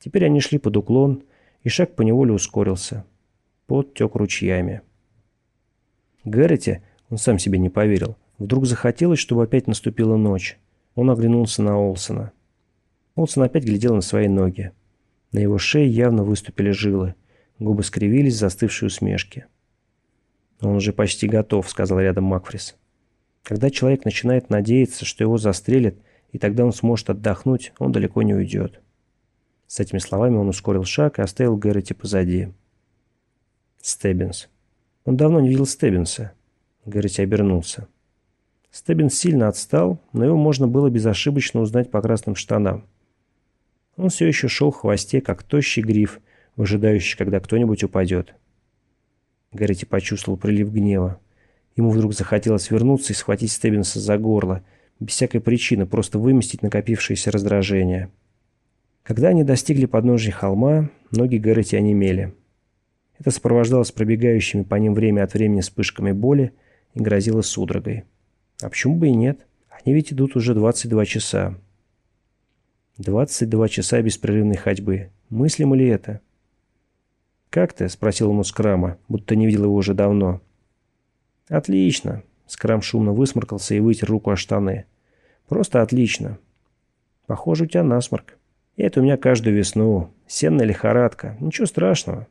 Теперь они шли под уклон, и шаг поневоле ускорился. Пот тек ручьями. Гэрроти, он сам себе не поверил, вдруг захотелось, чтобы опять наступила ночь. Он оглянулся на Олсона. Олсон опять глядел на свои ноги. На его шее явно выступили жилы. Губы скривились в застывшей усмешке. «Он уже почти готов», — сказал рядом Макфрис. «Когда человек начинает надеяться, что его застрелят, и тогда он сможет отдохнуть, он далеко не уйдет». С этими словами он ускорил шаг и оставил Гэрроти позади. Стеббинс. Он давно не видел Стеббинса. Гэрроти обернулся. Стеббинс сильно отстал, но его можно было безошибочно узнать по красным штанам. Он все еще шел в хвосте, как тощий гриф, выжидающий, когда кто-нибудь упадет. Гаррити почувствовал прилив гнева. Ему вдруг захотелось вернуться и схватить Стеббинса за горло, без всякой причины, просто выместить накопившееся раздражение. Когда они достигли подножия холма, ноги Гаррити онемели. Это сопровождалось пробегающими по ним время от времени вспышками боли и грозило судорогой. А почему бы и нет? Они ведь идут уже 22 часа. 22 часа беспрерывной ходьбы. Мыслимо ли это? «Как ты?» – спросил ему Скрама, будто не видел его уже давно. «Отлично!» – Скрам шумно высморкался и вытер руку о штаны. «Просто отлично!» «Похоже, у тебя насморк. Это у меня каждую весну. Сенная лихорадка. Ничего страшного».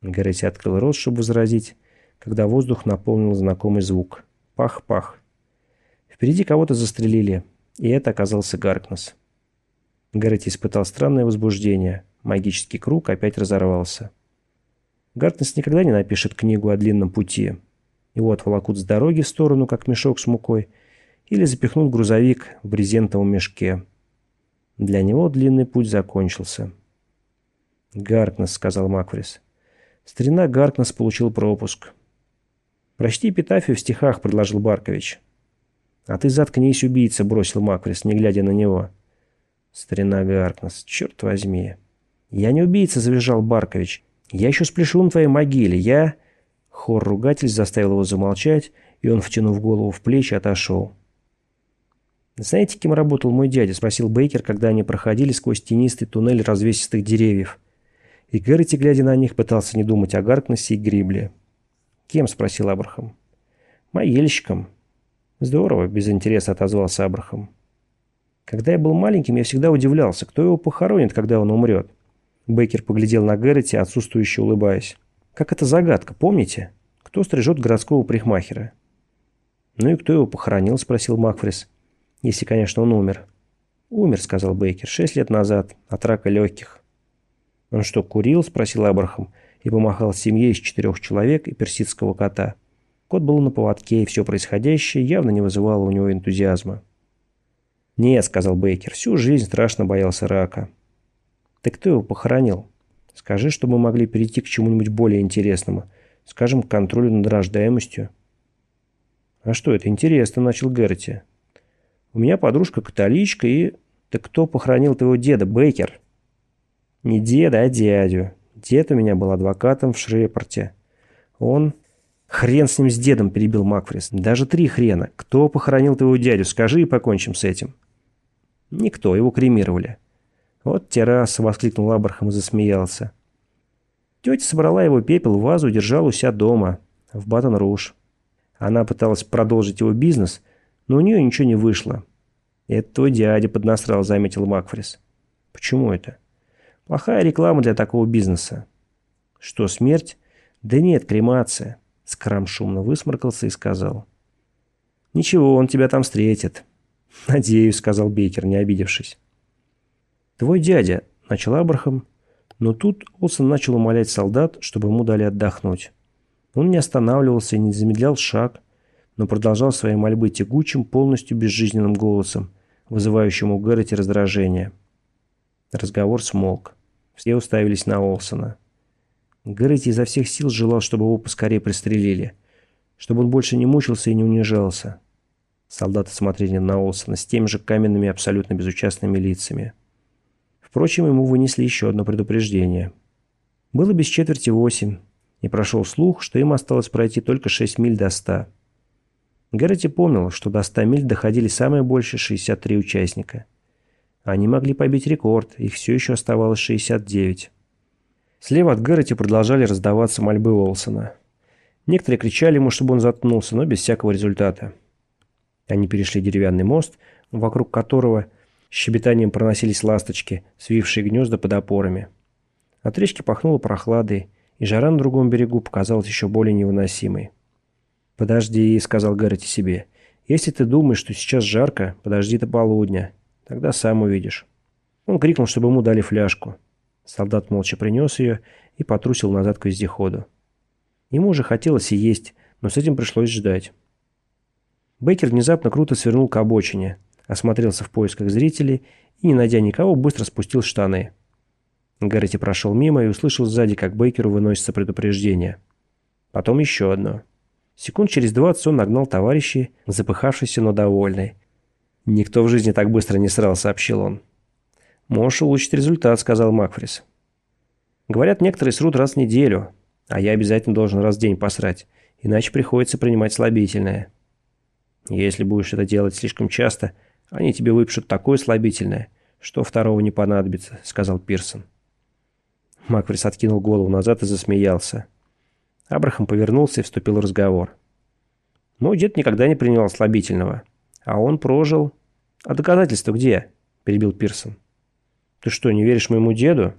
Гаррити открыл рот, чтобы возразить, когда воздух наполнил знакомый звук. Пах-пах. Впереди кого-то застрелили, и это оказался Гаркнес. Гаррет испытал странное возбуждение. Магический круг опять разорвался. Гартнес никогда не напишет книгу о длинном пути. Его отволокут с дороги в сторону, как мешок с мукой, или запихнут грузовик в брезентовом мешке. Для него длинный путь закончился. «Гаркнес», — сказал Макфрис. Старина Гаркнес получил пропуск. «Прочти эпитафию в стихах», — предложил Баркович. «А ты заткнись, убийца», — бросил Макфрис, не глядя на него. Старина Гаркнес, черт возьми. Я не убийца, завизжал Баркович. Я еще спляшу на твоей могиле. Я... Хор ругатель заставил его замолчать, и он, втянув голову в плечи, отошел. «Знаете, кем работал мой дядя?» – спросил Бейкер, когда они проходили сквозь тенистый туннель развесистых деревьев. И Гэрроти, глядя на них, пытался не думать о Гаркнессе и Грибле. «Кем?» – спросил Абрахам. «Могильщиком». «Здорово», – без интереса отозвался Абрахам. Когда я был маленьким, я всегда удивлялся, кто его похоронит, когда он умрет. Бейкер поглядел на Гэрроти, отсутствующе улыбаясь. Как это загадка, помните? Кто стрижет городского прихмахера? Ну и кто его похоронил, спросил Макфрис. Если, конечно, он умер. Умер, сказал Бейкер, шесть лет назад, от рака легких. Он что, курил? спросил Абрахам и помахал семье из четырех человек и персидского кота. Кот был на поводке, и все происходящее явно не вызывало у него энтузиазма. «Нет», — сказал Бейкер, — «всю жизнь страшно боялся рака». «Ты кто его похоронил? Скажи, что мы могли перейти к чему-нибудь более интересному. Скажем, к контролю над рождаемостью». «А что это интересно?» — начал Герти. «У меня подружка католичка и...» «Так кто похоронил твоего деда, Бейкер?» «Не деда, а дядю. Дед у меня был адвокатом в Шрепорте. Он...» «Хрен с ним с дедом», — перебил Макфрис. «Даже три хрена. Кто похоронил твоего дядю? Скажи и покончим с этим». Никто, его кремировали. Вот терраса, воскликнул Абрахам и засмеялся. Тетя собрала его пепел в вазу и держала у себя дома, в Батон-Руж. Она пыталась продолжить его бизнес, но у нее ничего не вышло. «Это твой дядя поднасрал», — заметил Макфрис. «Почему это?» «Плохая реклама для такого бизнеса». «Что, смерть?» «Да нет, кремация». Скрам шумно высморкался и сказал. «Ничего, он тебя там встретит. «Надеюсь», — сказал Бейкер, не обидевшись. «Твой дядя», — начал Абрахам, но тут Олсен начал умолять солдат, чтобы ему дали отдохнуть. Он не останавливался и не замедлял шаг, но продолжал свои мольбы тягучим, полностью безжизненным голосом, вызывающим у Гэрроти раздражение. Разговор смолк. Все уставились на Олсона. Гэрроти изо всех сил желал, чтобы его поскорее пристрелили, чтобы он больше не мучился и не унижался. Солдаты смотрели на Олсона с теми же каменными, абсолютно безучастными лицами. Впрочем, ему вынесли еще одно предупреждение. Было без четверти восемь, и прошел слух, что им осталось пройти только шесть миль до ста. Гэрроти помнил, что до ста миль доходили самые больше 63 участника. Они могли побить рекорд, их все еще оставалось 69. Слева от Гэрроти продолжали раздаваться мольбы Олсона. Некоторые кричали ему, чтобы он заткнулся, но без всякого результата. Они перешли деревянный мост, вокруг которого щебетанием проносились ласточки, свившие гнезда под опорами. От речки пахнуло прохладой, и жара на другом берегу показалась еще более невыносимой. «Подожди», — сказал Гаррити себе. «Если ты думаешь, что сейчас жарко, подожди до полудня. Тогда сам увидишь». Он крикнул, чтобы ему дали фляжку. Солдат молча принес ее и потрусил назад к вездеходу. Ему уже хотелось и есть, но с этим пришлось ждать. Бейкер внезапно круто свернул к обочине, осмотрелся в поисках зрителей и, не найдя никого, быстро спустил штаны. Гаррити прошел мимо и услышал сзади, как Бейкеру выносится предупреждение. Потом еще одно. Секунд через двадцать он нагнал товарищей, запыхавшийся, но довольный. «Никто в жизни так быстро не срал», — сообщил он. «Можешь улучшить результат», — сказал Макфрис. «Говорят, некоторые срут раз в неделю, а я обязательно должен раз в день посрать, иначе приходится принимать слабительное. Если будешь это делать слишком часто, они тебе выпишут такое слабительное, что второго не понадобится», — сказал Пирсон. Макфрис откинул голову назад и засмеялся. Абрахам повернулся и вступил в разговор. «Мой дед никогда не принимал слабительного. А он прожил...» «А доказательства где?» – перебил Пирсон. «Ты что, не веришь моему деду?»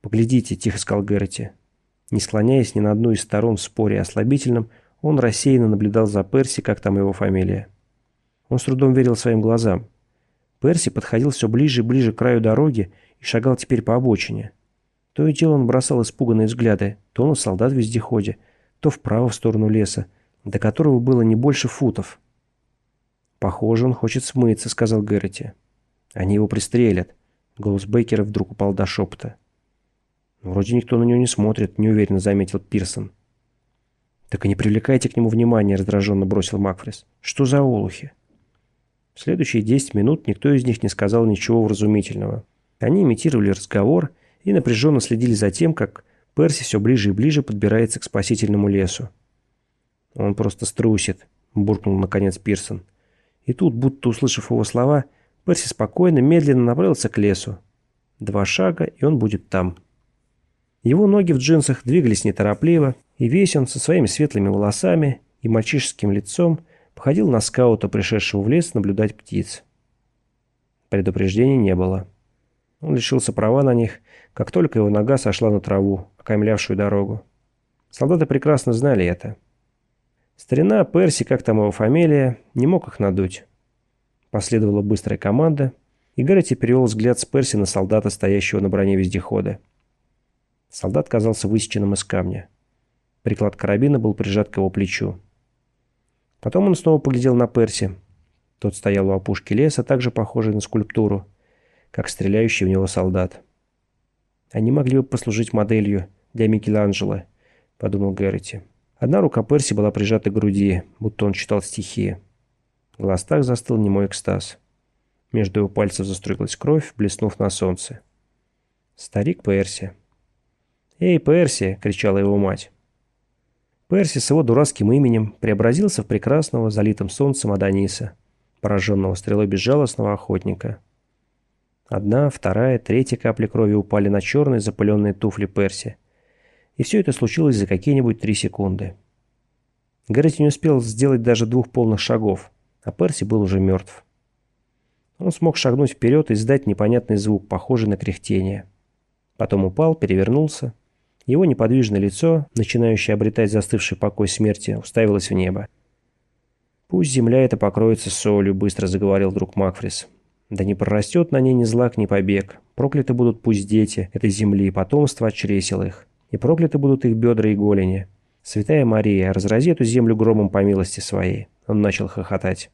«Поглядите», – тихо сказал Гэрроти. Не склоняясь ни на одну из сторон в споре о слабительном, он рассеянно наблюдал за Перси, как там его фамилия. Он с трудом верил своим глазам. Перси подходил все ближе и ближе к краю дороги и шагал теперь по обочине. То и дело он бросал испуганные взгляды, то на солдат в вездеходе, то вправо в сторону леса, до которого было не больше футов. «Похоже, он хочет смыться», — сказал Гэрроти. «Они его пристрелят». Голос Бейкера вдруг упал до шепота. «Вроде никто на него не смотрит», — неуверенно заметил Пирсон. «Так и не привлекайте к нему внимания», — раздраженно бросил Макфрис. «Что за олухи?» В следующие десять минут никто из них не сказал ничего вразумительного. Они имитировали разговор и напряженно следили за тем, как Перси все ближе и ближе подбирается к спасительному лесу. «Он просто струсит», — буркнул наконец Пирсон. И тут, будто услышав его слова, Перси спокойно, медленно направился к лесу. Два шага, и он будет там. Его ноги в джинсах двигались неторопливо, и весь он со своими светлыми волосами и мальчишеским лицом походил на скаута, пришедшего в лес наблюдать птиц. Предупреждений не было. Он лишился права на них, как только его нога сошла на траву, окаймлявшую дорогу. Солдаты прекрасно знали это. Старина Перси, как там его фамилия, не мог их надуть. Последовала быстрая команда, и Гаррити перевел взгляд с Перси на солдата, стоящего на броне вездехода. Солдат казался высеченным из камня. Приклад карабина был прижат к его плечу. Потом он снова поглядел на Перси. Тот стоял у опушки леса, также похожий на скульптуру, как стреляющий в него солдат. «Они могли бы послужить моделью для Микеланджело», — подумал Гэрроти. Одна рука Перси была прижата к груди, будто он читал стихи. В глазах застыл немой экстаз. Между его пальцев заструилась кровь, блеснув на солнце. Старик Перси. «Эй, Перси!» — кричала его мать. Перси с его дурацким именем преобразился в прекрасного, залитым солнцем Адониса, пораженного стрелой безжалостного охотника. Одна, вторая, третья капли крови упали на черные запыленные туфли Перси, и все это случилось за какие-нибудь три секунды. Гаррити не успел сделать даже двух полных шагов, а Перси был уже мертв. Он смог шагнуть вперед и издать непонятный звук, похожий на кряхтение. Потом упал, перевернулся. Его неподвижное лицо, начинающее обретать застывший покой смерти, уставилось в небо. «Пусть земля эта покроется солью», — быстро заговорил друг Макфрис. «Да не прорастет на ней ни злак, ни побег. Прокляты будут пусть дети этой земли, потомство от чресел их и прокляты будут их бедра и голени. Святая Мария, разрази эту землю громом по милости своей». Он начал хохотать.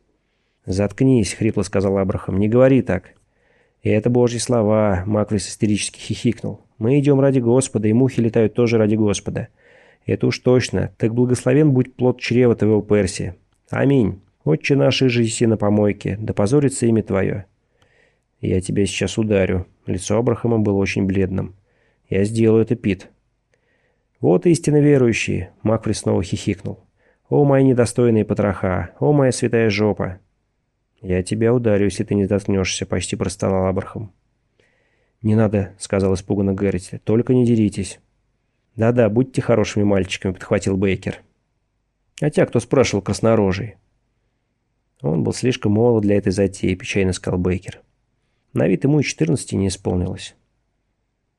«Заткнись», — хрипло сказал Абрахам, — «не говори так». «И это божьи слова», — Маквис истерически хихикнул. «Мы идем ради Господа, и мухи летают тоже ради Господа». «Это уж точно. Так благословен будь плод чрева твоего Персия. Аминь. Отче наш, иже на помойке, да позорится имя твое». «Я тебя сейчас ударю». Лицо Абрахама было очень бледным. «Я сделаю это, Пит». «Вот истинно верующие!» — Макфри снова хихикнул. «О, мои недостойные потроха! О, моя святая жопа!» «Я тебя ударю, если ты не доткнешься», — почти простонал Абрахам. «Не надо», — сказал испуганно Гэрроти. «Только не деритесь». «Да-да, будьте хорошими мальчиками», — подхватил Бейкер. «А тебя кто спрашивал, краснорожий?» Он был слишком молод для этой затеи, печально сказал Бейкер. На вид ему и четырнадцати не исполнилось.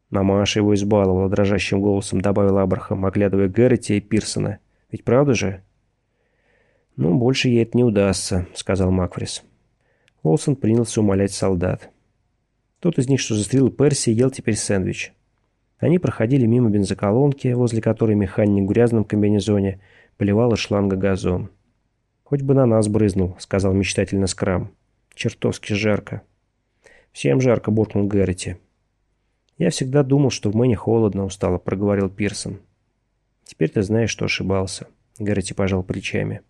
Мамаша его избаловала, дрожащим голосом добавил Абрахам, оглядывая Гэрроти и Пирсона. «Ведь правда же?» «Ну, больше ей это не удастся», — сказал Макфрис. Олсон принялся умолять солдат. Тот из них, что застрелил Перси, ел теперь сэндвич. Они проходили мимо бензоколонки, возле которой механик в грязном комбинезоне поливал из шланга газон. «Хоть бы на нас брызнул», — сказал мечтательно Скрам. «Чертовски жарко». «Всем жарко», — буркнул Гэрроти. «Я всегда думал, что в Мэне холодно», — устало проговорил Пирсон. «Теперь ты знаешь, что ошибался», — Гэрроти пожал плечами.